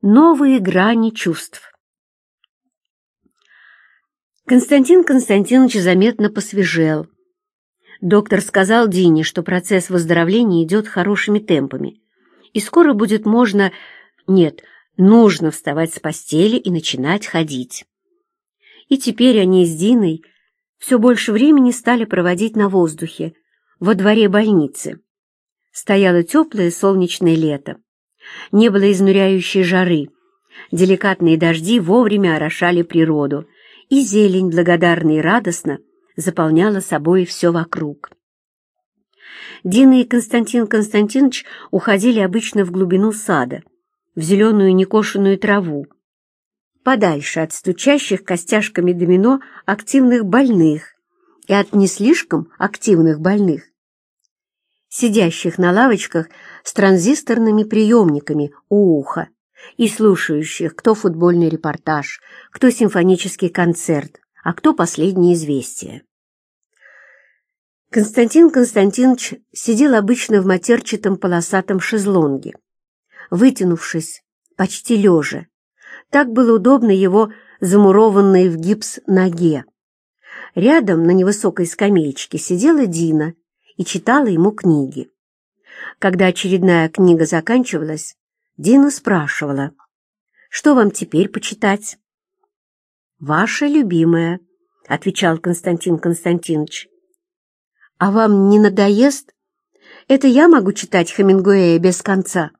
Новые грани чувств. Константин Константинович заметно посвежел. Доктор сказал Дине, что процесс выздоровления идет хорошими темпами, и скоро будет можно... Нет, нужно вставать с постели и начинать ходить. И теперь они с Диной все больше времени стали проводить на воздухе, во дворе больницы. Стояло теплое солнечное лето. Не было изнуряющей жары. Деликатные дожди вовремя орошали природу, и зелень благодарно и радостно заполняла собой все вокруг. Дина и Константин Константинович уходили обычно в глубину сада, в зеленую некошенную траву, подальше от стучащих костяшками домино активных больных и от не слишком активных больных, сидящих на лавочках с транзисторными приемниками у уха и слушающих, кто футбольный репортаж, кто симфонический концерт, а кто последние известия. Константин Константинович сидел обычно в матерчатом полосатом шезлонге, вытянувшись, почти лежа. Так было удобно его замурованной в гипс ноге. Рядом на невысокой скамеечке сидела Дина и читала ему книги. Когда очередная книга заканчивалась, Дина спрашивала, «Что вам теперь почитать?» «Ваша любимая», — отвечал Константин Константинович. «А вам не надоест? Это я могу читать Хемингуэя без конца?»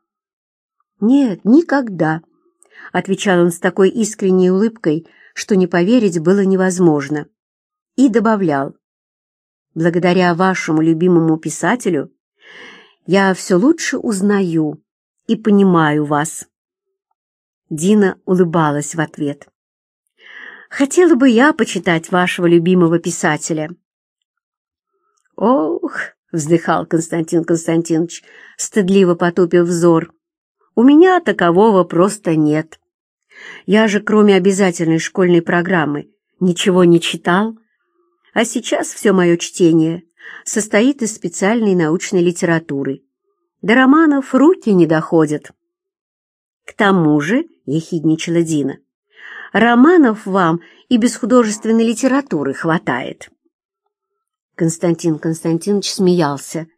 «Нет, никогда», — отвечал он с такой искренней улыбкой, что не поверить было невозможно. И добавлял, Благодаря вашему любимому писателю я все лучше узнаю и понимаю вас. Дина улыбалась в ответ. Хотела бы я почитать вашего любимого писателя. Ох, вздыхал Константин Константинович, стыдливо потупив взор. У меня такового просто нет. Я же, кроме обязательной школьной программы, ничего не читал. А сейчас все мое чтение состоит из специальной научной литературы. До романов руки не доходят. К тому же, — ехидничала Дина, — романов вам и без художественной литературы хватает. Константин Константинович смеялся,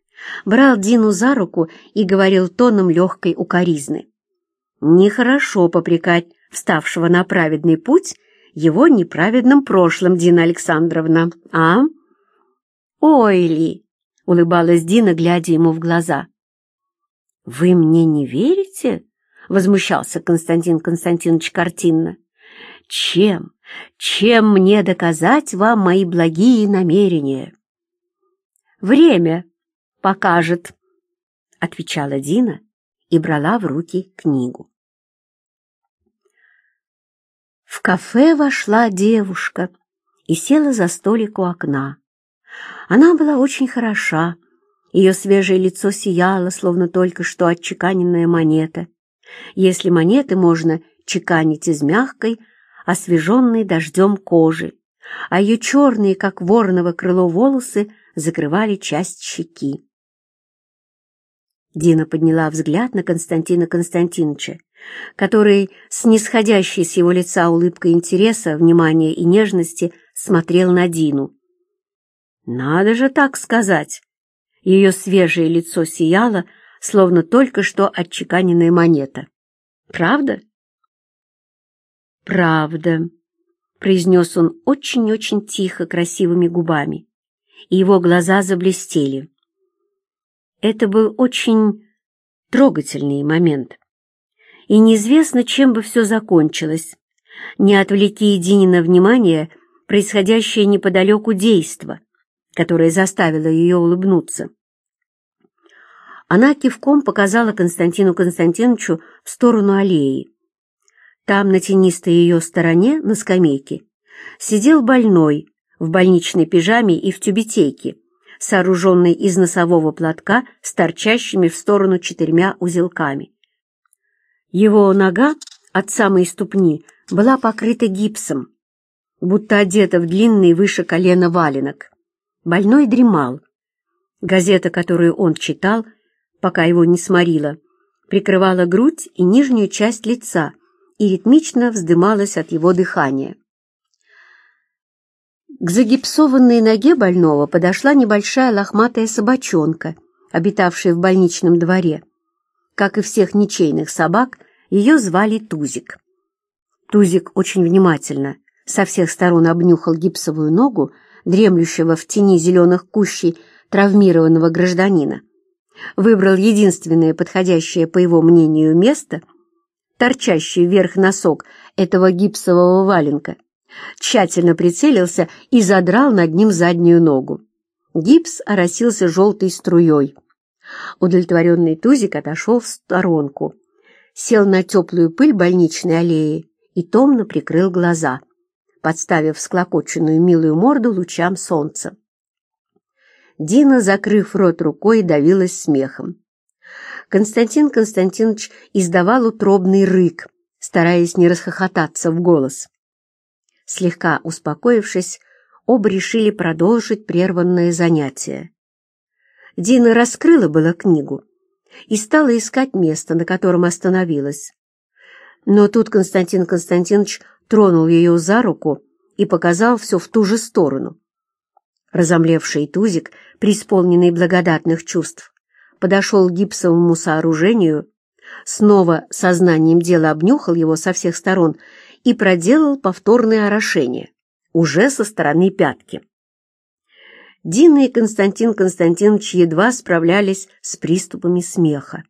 брал Дину за руку и говорил тоном легкой укоризны. Нехорошо попрекать вставшего на праведный путь его неправедным прошлым, Дина Александровна, а? Ой ли, улыбалась Дина, глядя ему в глаза. Вы мне не верите? возмущался Константин Константинович картинно. Чем, чем мне доказать вам мои благие намерения? Время покажет, отвечала Дина и брала в руки книгу. В кафе вошла девушка и села за столик у окна. Она была очень хороша, ее свежее лицо сияло, словно только что отчеканенная монета. Если монеты можно чеканить из мягкой, освеженной дождем кожи, а ее черные, как вороново крыло, волосы закрывали часть щеки. Дина подняла взгляд на Константина Константиновича который, с нисходящей с его лица улыбкой интереса, внимания и нежности, смотрел на Дину. «Надо же так сказать!» Ее свежее лицо сияло, словно только что отчеканенная монета. «Правда?» «Правда», — произнес он очень-очень тихо, красивыми губами, и его глаза заблестели. Это был очень трогательный момент и неизвестно, чем бы все закончилось. Не отвлеки Единина внимание происходящее неподалеку действо, которое заставило ее улыбнуться. Она кивком показала Константину Константиновичу в сторону аллеи. Там, на тенистой ее стороне, на скамейке, сидел больной в больничной пижаме и в тюбетейке, сооруженной из носового платка с торчащими в сторону четырьмя узелками. Его нога от самой ступни была покрыта гипсом, будто одета в длинный выше колена валенок. Больной дремал. Газета, которую он читал, пока его не сморила, прикрывала грудь и нижнюю часть лица и ритмично вздымалась от его дыхания. К загипсованной ноге больного подошла небольшая лохматая собачонка, обитавшая в больничном дворе. Как и всех ничейных собак, ее звали Тузик. Тузик очень внимательно со всех сторон обнюхал гипсовую ногу, дремлющего в тени зеленых кущей травмированного гражданина. Выбрал единственное подходящее, по его мнению, место, торчащий вверх носок этого гипсового валенка, тщательно прицелился и задрал над ним заднюю ногу. Гипс оросился желтой струей. Удовлетворенный Тузик отошел в сторонку, сел на теплую пыль больничной аллеи и томно прикрыл глаза, подставив склокоченную милую морду лучам солнца. Дина, закрыв рот рукой, давилась смехом. Константин Константинович издавал утробный рык, стараясь не расхохотаться в голос. Слегка успокоившись, оба решили продолжить прерванное занятие. Дина раскрыла было книгу и стала искать место, на котором остановилась. Но тут Константин Константинович тронул ее за руку и показал все в ту же сторону. Разомлевший Тузик, преисполненный благодатных чувств, подошел к гипсовому сооружению, снова сознанием дела обнюхал его со всех сторон и проделал повторное орошение, уже со стороны пятки. Дина и Константин Константинович едва справлялись с приступами смеха.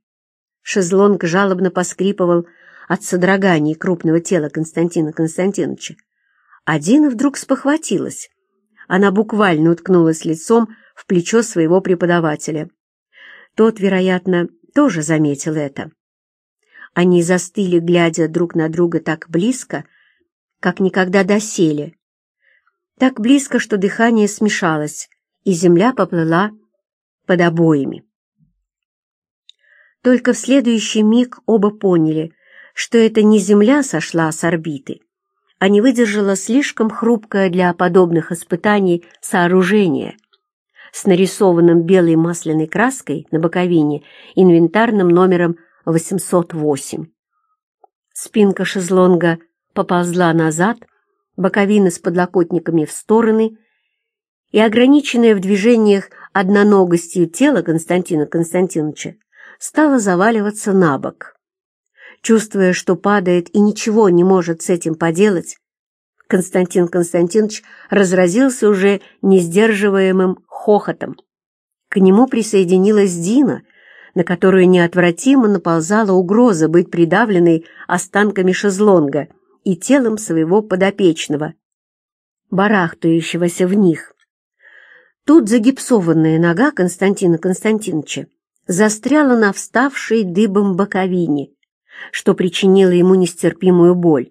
Шезлонг жалобно поскрипывал от содроганий крупного тела Константина Константиновича. А Дина вдруг спохватилась. Она буквально уткнулась лицом в плечо своего преподавателя. Тот, вероятно, тоже заметил это. Они застыли, глядя друг на друга так близко, как никогда доселе. Так близко, что дыхание смешалось, и земля поплыла под обоями. Только в следующий миг оба поняли, что это не Земля сошла с орбиты, а не выдержала слишком хрупкое для подобных испытаний сооружение с нарисованным белой масляной краской на боковине инвентарным номером 808. Спинка шезлонга поползла назад, боковины с подлокотниками в стороны, и ограниченное в движениях одноногостью тело Константина Константиновича стало заваливаться на бок. Чувствуя, что падает и ничего не может с этим поделать, Константин Константинович разразился уже несдерживаемым хохотом. К нему присоединилась Дина — на которую неотвратимо наползала угроза быть придавленной останками шезлонга и телом своего подопечного, барахтающегося в них. Тут загипсованная нога Константина Константиновича застряла на вставшей дыбом боковине, что причинило ему нестерпимую боль.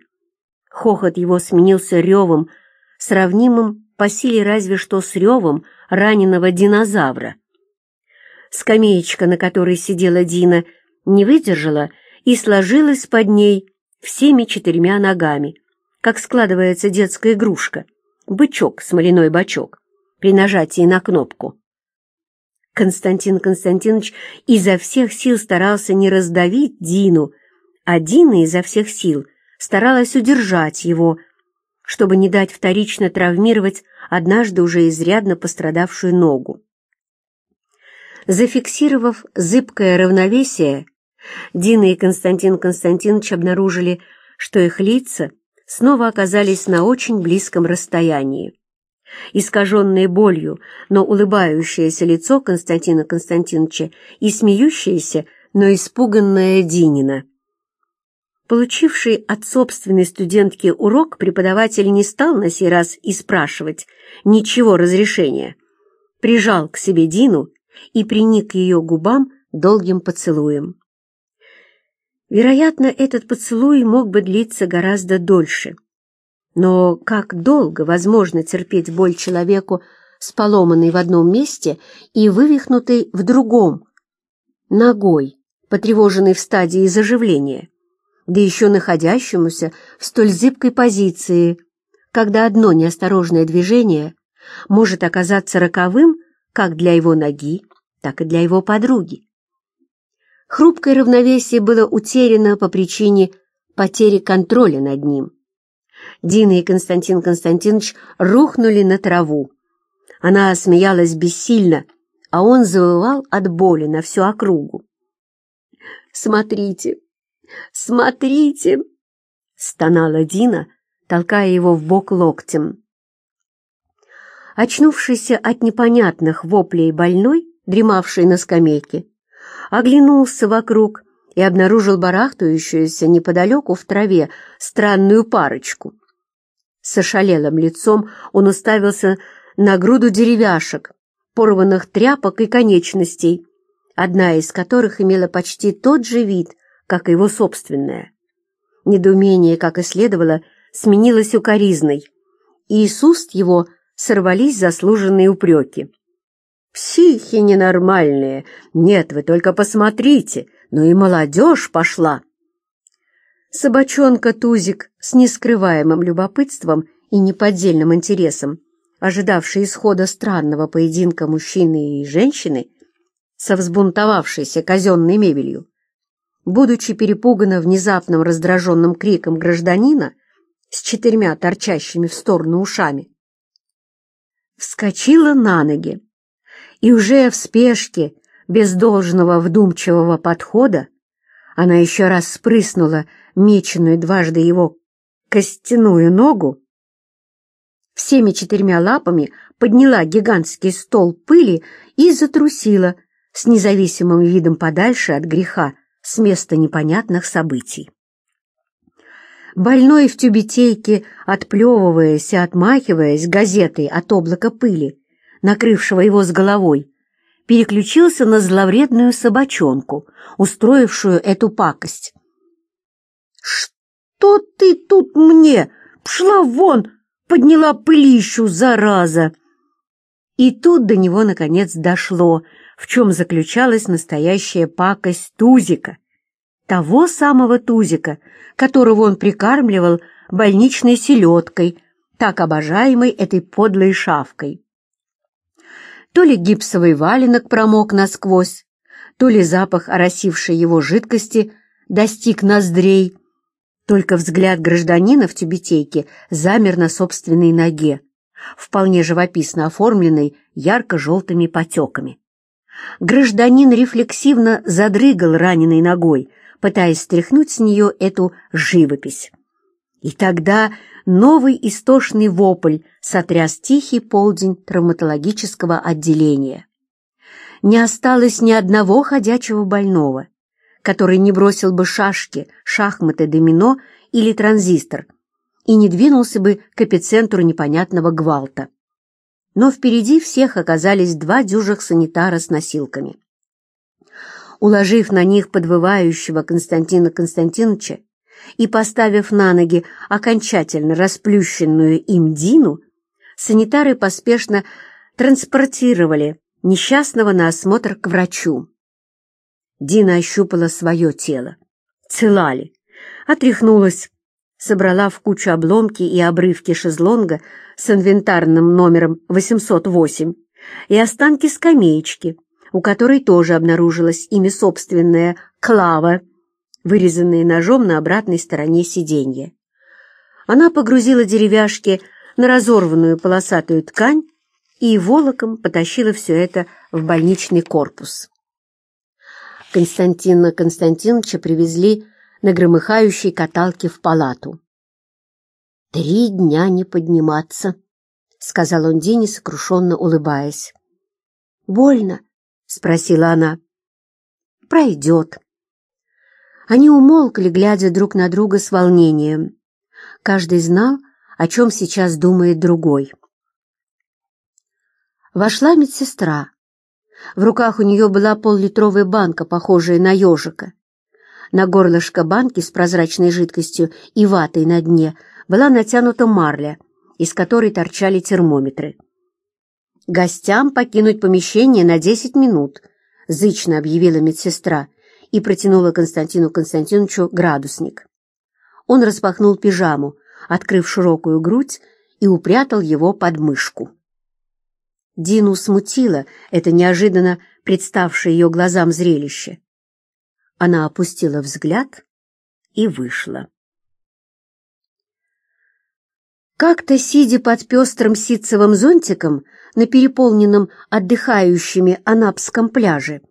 Хохот его сменился ревом, сравнимым по силе разве что с ревом раненого динозавра. Скамеечка, на которой сидела Дина, не выдержала и сложилась под ней всеми четырьмя ногами, как складывается детская игрушка, бычок, смоляной бачок, при нажатии на кнопку. Константин Константинович изо всех сил старался не раздавить Дину, а Дина изо всех сил старалась удержать его, чтобы не дать вторично травмировать однажды уже изрядно пострадавшую ногу. Зафиксировав зыбкое равновесие, Дина и Константин Константинович обнаружили, что их лица снова оказались на очень близком расстоянии. Искаженное болью, но улыбающееся лицо Константина Константиновича и смеющееся, но испуганная Динина. Получивший от собственной студентки урок, преподаватель не стал на сей раз и спрашивать ничего разрешения. Прижал к себе Дину и приник ее губам долгим поцелуем. Вероятно, этот поцелуй мог бы длиться гораздо дольше. Но как долго возможно терпеть боль человеку с поломанной в одном месте и вывихнутой в другом, ногой, потревоженной в стадии заживления, да еще находящемуся в столь зыбкой позиции, когда одно неосторожное движение может оказаться роковым как для его ноги, так и для его подруги. Хрупкое равновесие было утеряно по причине потери контроля над ним. Дина и Константин Константинович рухнули на траву. Она смеялась бессильно, а он завывал от боли на всю округу. «Смотрите, смотрите!» — стонала Дина, толкая его в бок локтем. Очнувшийся от непонятных воплей больной, дремавший на скамейке, оглянулся вокруг и обнаружил барахтающуюся неподалеку в траве странную парочку. С ошалелым лицом он уставился на груду деревяшек, порванных тряпок и конечностей, одна из которых имела почти тот же вид, как и его собственная. Недоумение, как и следовало, сменилось укоризной, и из уст его сорвались заслуженные упреки. «Психи ненормальные! Нет, вы только посмотрите! Ну и молодежь пошла!» Собачонка Тузик с нескрываемым любопытством и неподдельным интересом, ожидавший исхода странного поединка мужчины и женщины со взбунтовавшейся казенной мебелью, будучи перепугана внезапным раздраженным криком гражданина с четырьмя торчащими в сторону ушами, вскочила на ноги и уже в спешке, без должного вдумчивого подхода, она еще раз спрыснула меченую дважды его костяную ногу, всеми четырьмя лапами подняла гигантский стол пыли и затрусила с независимым видом подальше от греха, с места непонятных событий. Больной в тюбетейке, отплевываясь и отмахиваясь газетой от облака пыли, накрывшего его с головой, переключился на зловредную собачонку, устроившую эту пакость. «Что ты тут мне? Пшла вон!» подняла пылищу, зараза!» И тут до него, наконец, дошло, в чем заключалась настоящая пакость Тузика. Того самого Тузика, которого он прикармливал больничной селедкой, так обожаемой этой подлой шавкой. То ли гипсовый валенок промок насквозь, то ли запах оросившей его жидкости достиг ноздрей, только взгляд гражданина в тюбетейке замер на собственной ноге, вполне живописно оформленной ярко-желтыми потеками. Гражданин рефлексивно задрыгал раненой ногой, пытаясь стряхнуть с нее эту живопись. И тогда новый истошный вопль сотряс тихий полдень травматологического отделения. Не осталось ни одного ходячего больного — который не бросил бы шашки, шахматы, домино или транзистор и не двинулся бы к эпицентру непонятного гвалта. Но впереди всех оказались два дюжих санитара с носилками. Уложив на них подвывающего Константина Константиновича и поставив на ноги окончательно расплющенную им Дину, санитары поспешно транспортировали несчастного на осмотр к врачу. Дина ощупала свое тело. Цела ли? Отряхнулась, собрала в кучу обломки и обрывки шезлонга с инвентарным номером 808 и останки скамеечки, у которой тоже обнаружилась ими собственная клава, вырезанная ножом на обратной стороне сиденья. Она погрузила деревяшки на разорванную полосатую ткань и волоком потащила все это в больничный корпус. Константина Константиновича привезли на громыхающей каталке в палату. «Три дня не подниматься», — сказал он Дине, сокрушенно улыбаясь. «Больно?» — спросила она. «Пройдет». Они умолкли, глядя друг на друга с волнением. Каждый знал, о чем сейчас думает другой. Вошла медсестра. В руках у нее была поллитровая банка, похожая на ежика. На горлышко банки с прозрачной жидкостью и ватой на дне была натянута марля, из которой торчали термометры. «Гостям покинуть помещение на десять минут», — зычно объявила медсестра и протянула Константину Константиновичу градусник. Он распахнул пижаму, открыв широкую грудь, и упрятал его под мышку. Дину смутило это неожиданно представшее ее глазам зрелище. Она опустила взгляд и вышла. Как-то, сидя под пестрым ситцевым зонтиком на переполненном отдыхающими Анапском пляже,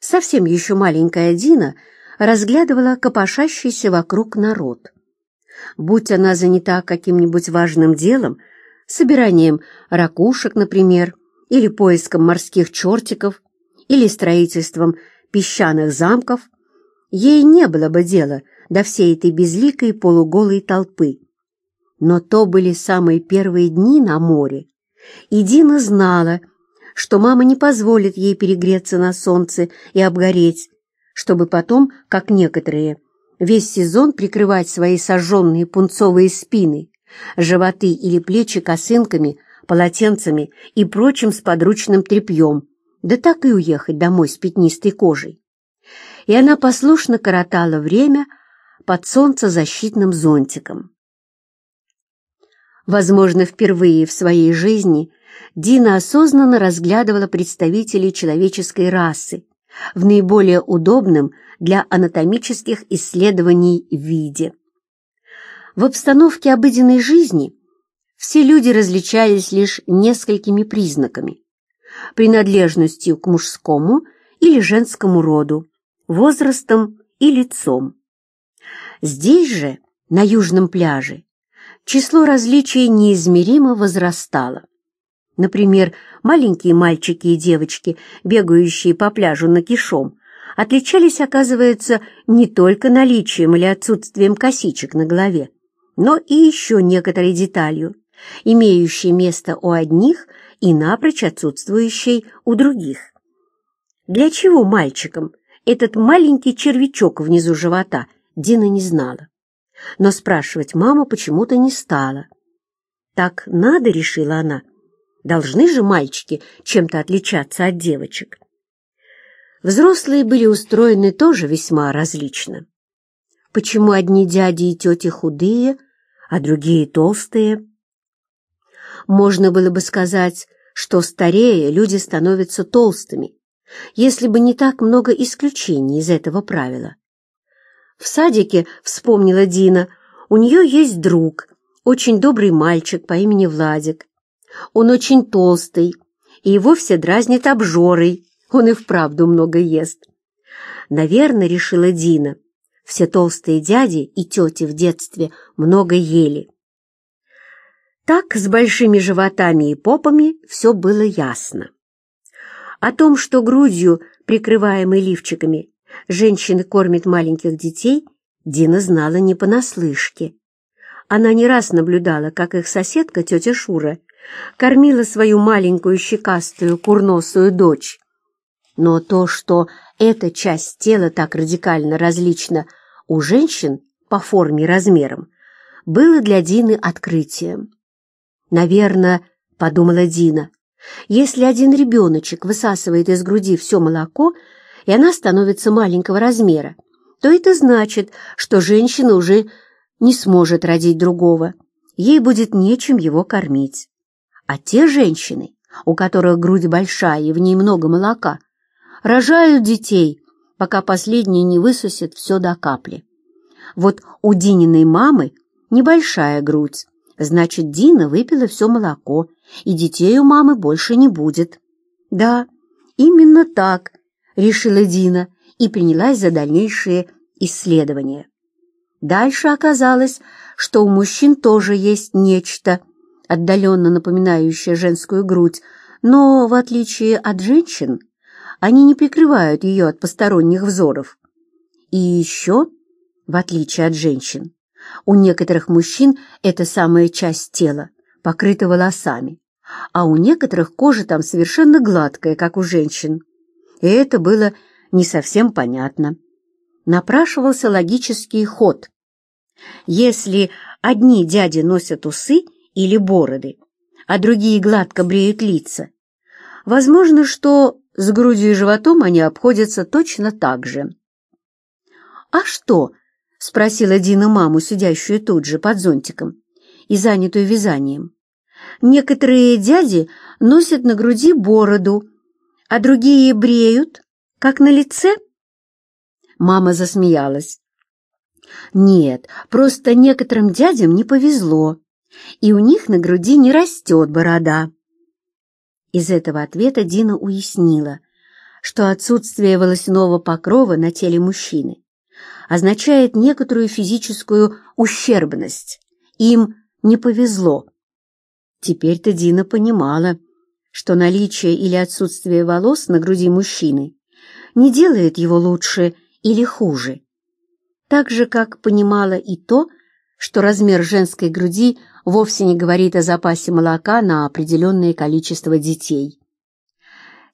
совсем еще маленькая Дина разглядывала копошащийся вокруг народ. Будь она занята каким-нибудь важным делом, собиранием ракушек, например, или поиском морских чертиков, или строительством песчаных замков, ей не было бы дела до всей этой безликой полуголой толпы. Но то были самые первые дни на море, и Дина знала, что мама не позволит ей перегреться на солнце и обгореть, чтобы потом, как некоторые, весь сезон прикрывать свои сожженные пунцовые спины, животы или плечи косынками, полотенцами и прочим сподручным тряпьем, да так и уехать домой с пятнистой кожей. И она послушно коротала время под солнцезащитным зонтиком. Возможно, впервые в своей жизни Дина осознанно разглядывала представителей человеческой расы в наиболее удобном для анатомических исследований виде. В обстановке обыденной жизни все люди различались лишь несколькими признаками – принадлежностью к мужскому или женскому роду, возрастом и лицом. Здесь же, на южном пляже, число различий неизмеримо возрастало. Например, маленькие мальчики и девочки, бегающие по пляжу на кишом, отличались, оказывается, не только наличием или отсутствием косичек на голове, но и еще некоторой деталью, имеющей место у одних и напрочь отсутствующей у других. Для чего мальчикам этот маленький червячок внизу живота, Дина не знала но спрашивать мама почему-то не стала. «Так надо», — решила она, — «должны же мальчики чем-то отличаться от девочек». Взрослые были устроены тоже весьма различно. Почему одни дяди и тети худые, а другие толстые? Можно было бы сказать, что старее люди становятся толстыми, если бы не так много исключений из этого правила. В садике, вспомнила Дина, у нее есть друг, очень добрый мальчик по имени Владик. Он очень толстый, и его все дразнят обжорой, он и вправду много ест. Наверное, решила Дина, все толстые дяди и тети в детстве много ели. Так с большими животами и попами все было ясно. О том, что грудью, прикрываемой лифчиками, женщины кормят маленьких детей, Дина знала не понаслышке. Она не раз наблюдала, как их соседка, тетя Шура, кормила свою маленькую щекастую курносую дочь. Но то, что эта часть тела так радикально различна у женщин по форме и размерам, было для Дины открытием. «Наверное, — подумала Дина, — если один ребеночек высасывает из груди все молоко, и она становится маленького размера, то это значит, что женщина уже не сможет родить другого, ей будет нечем его кормить. А те женщины, у которых грудь большая и в ней много молока, рожают детей, пока последние не высосет все до капли. Вот у Дининой мамы небольшая грудь, значит, Дина выпила все молоко, и детей у мамы больше не будет. Да, именно так — решила Дина и принялась за дальнейшие исследования. Дальше оказалось, что у мужчин тоже есть нечто, отдаленно напоминающее женскую грудь, но, в отличие от женщин, они не прикрывают ее от посторонних взоров. И еще, в отличие от женщин, у некоторых мужчин эта самая часть тела покрыта волосами, а у некоторых кожа там совершенно гладкая, как у женщин и это было не совсем понятно. Напрашивался логический ход. Если одни дяди носят усы или бороды, а другие гладко бреют лица, возможно, что с грудью и животом они обходятся точно так же. «А что?» — спросила Дина маму, сидящую тут же под зонтиком и занятую вязанием. «Некоторые дяди носят на груди бороду, а другие бреют, как на лице? Мама засмеялась. «Нет, просто некоторым дядям не повезло, и у них на груди не растет борода». Из этого ответа Дина уяснила, что отсутствие волосяного покрова на теле мужчины означает некоторую физическую ущербность. Им не повезло. Теперь-то Дина понимала, что наличие или отсутствие волос на груди мужчины не делает его лучше или хуже. Так же, как понимала и то, что размер женской груди вовсе не говорит о запасе молока на определенное количество детей.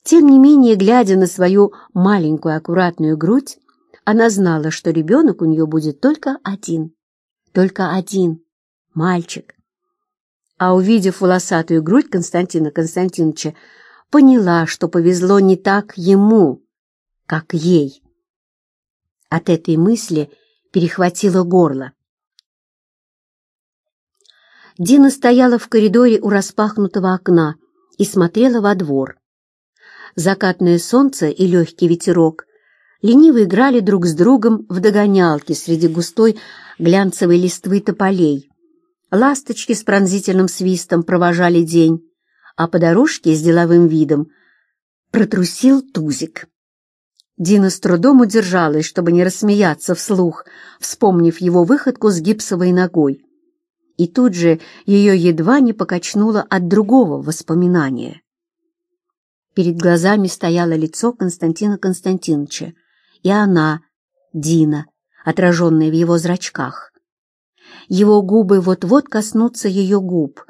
Тем не менее, глядя на свою маленькую аккуратную грудь, она знала, что ребенок у нее будет только один. Только один. Мальчик. А увидев волосатую грудь Константина Константиновича, поняла, что повезло не так ему, как ей. От этой мысли перехватило горло. Дина стояла в коридоре у распахнутого окна и смотрела во двор. Закатное солнце и легкий ветерок лениво играли друг с другом в догонялки среди густой глянцевой листвы тополей. Ласточки с пронзительным свистом провожали день, а по дорожке с деловым видом протрусил тузик. Дина с трудом удержалась, чтобы не рассмеяться вслух, вспомнив его выходку с гипсовой ногой. И тут же ее едва не покачнуло от другого воспоминания. Перед глазами стояло лицо Константина Константиновича, и она, Дина, отраженная в его зрачках. Его губы вот-вот коснутся ее губ,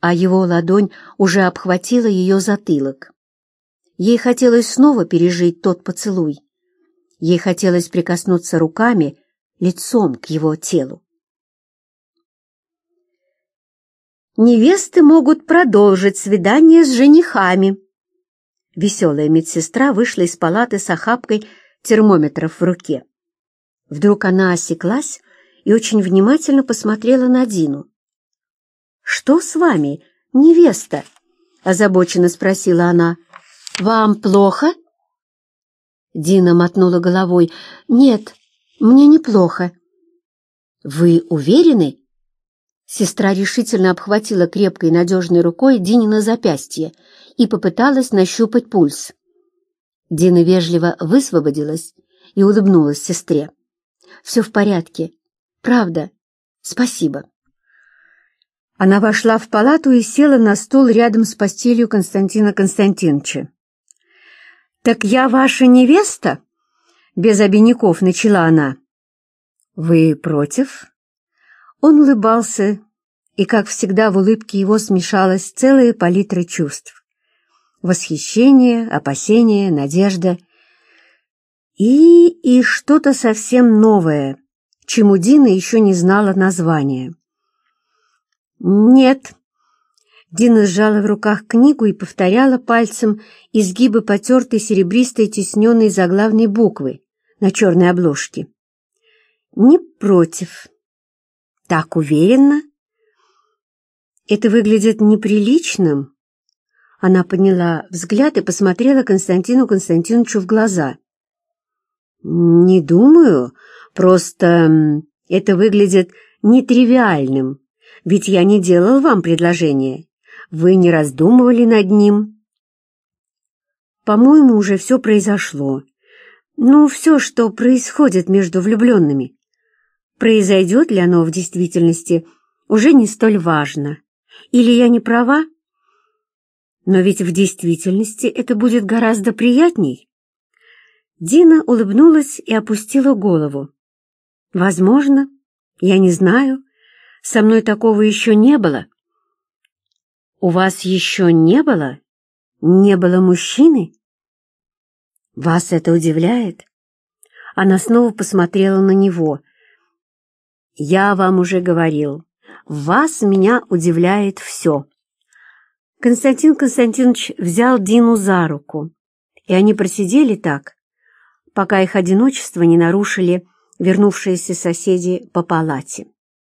а его ладонь уже обхватила ее затылок. Ей хотелось снова пережить тот поцелуй. Ей хотелось прикоснуться руками, лицом к его телу. Невесты могут продолжить свидание с женихами. Веселая медсестра вышла из палаты с охапкой термометров в руке. Вдруг она осеклась и очень внимательно посмотрела на Дину. «Что с вами, невеста?» — озабоченно спросила она. «Вам плохо?» Дина мотнула головой. «Нет, мне неплохо». «Вы уверены?» Сестра решительно обхватила крепкой надежной рукой Динина запястье и попыталась нащупать пульс. Дина вежливо высвободилась и улыбнулась сестре. «Все в порядке. Правда. Спасибо». Она вошла в палату и села на стул рядом с постелью Константина Константиновича. «Так я ваша невеста?» Без обиняков начала она. «Вы против?» Он улыбался, и, как всегда, в улыбке его смешалась целая палитра чувств. Восхищение, опасение, надежда и... и что-то совсем новое, чему Дина еще не знала названия. «Нет», Дина сжала в руках книгу и повторяла пальцем изгибы потертой серебристой тесненной заглавной буквы на черной обложке. «Не против». «Так уверенно?» «Это выглядит неприличным?» Она подняла взгляд и посмотрела Константину Константиновичу в глаза. «Не думаю, просто это выглядит нетривиальным, ведь я не делал вам предложение. Вы не раздумывали над ним?» «По-моему, уже все произошло. Ну, все, что происходит между влюбленными. Произойдет ли оно в действительности, уже не столь важно. Или я не права? Но ведь в действительности это будет гораздо приятней». Дина улыбнулась и опустила голову. «Возможно, я не знаю, со мной такого еще не было». «У вас еще не было? Не было мужчины?» «Вас это удивляет?» Она снова посмотрела на него. «Я вам уже говорил, вас меня удивляет все». Константин Константинович взял Дину за руку, и они просидели так, пока их одиночество не нарушили вернувшиеся соседи по палате.